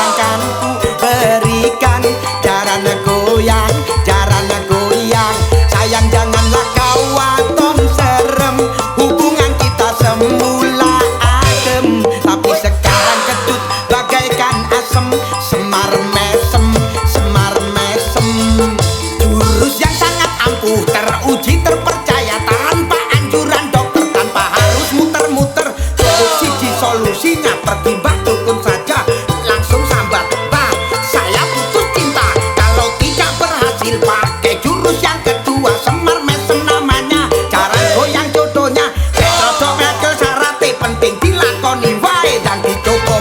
Jangan ku berikan jaranku yang jaranku yang sayang janganlah kau nonton seram hubungan kita Semula adem. Tapi sekarang ketut bagaikan asem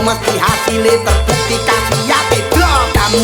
mesti hasilnya terbukti kasih ya bedok Kamu